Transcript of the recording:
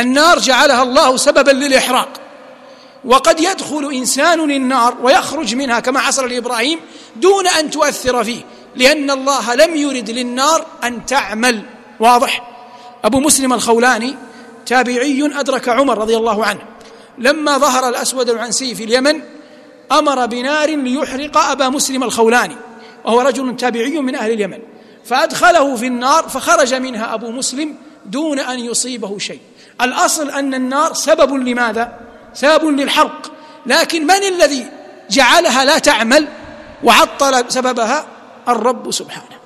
النار جعلها الله سببا للإحراق. وقد يدخل إنسان النار ويخرج منها كما حصل لابراهيم دون أن تؤثر فيه لأن الله لم يرد للنار أن تعمل. واضح؟ أبو مسلم الخولاني تابعي أدرك عمر رضي الله عنه لما ظهر الأسود العنسي في اليمن أمر بنار ليحرق أبا مسلم الخولاني وهو رجل تابعي من أهل اليمن فأدخله في النار فخرج منها أبو مسلم دون أن يصيبه شيء. الأصل أن النار سبب لماذا؟ سبب للحرق. لكن من الذي جعلها لا تعمل وعطل سببها؟ الرب سبحانه.